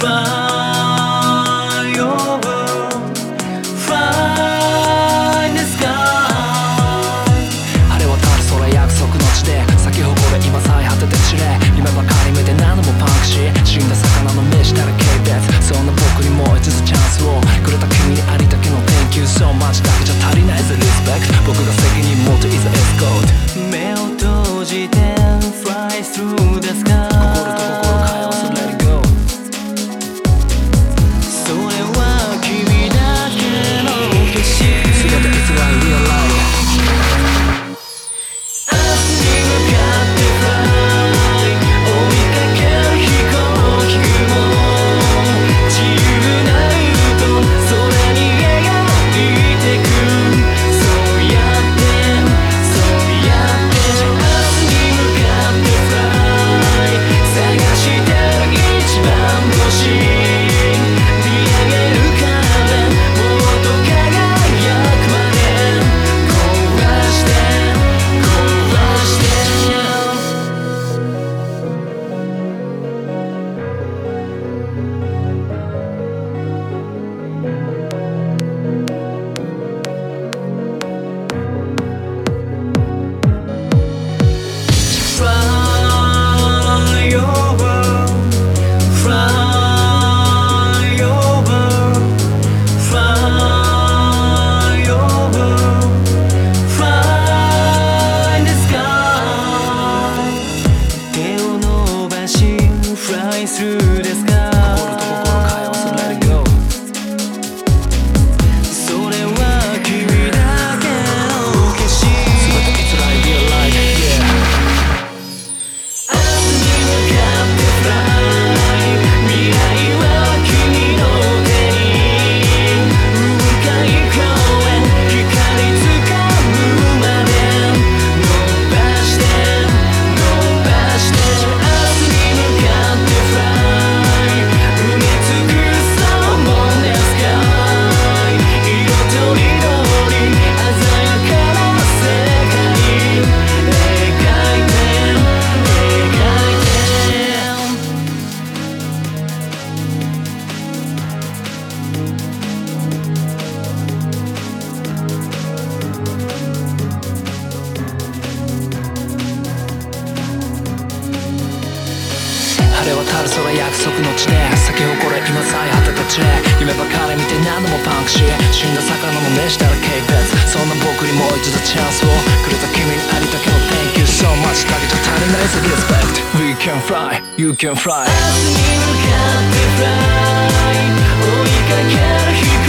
fun. disguise. るそれ約束の地で咲き誇れ今さえ果てた地夢ばかり見て何度もパンクし死んだ魚の飯たら軽蔑そんな僕にもう一度チャンスをくれた君にありたけの Thank you so much だけど足りないぜ Respect We can fly, you can fly. 明日に向かって fly 追いかける日々。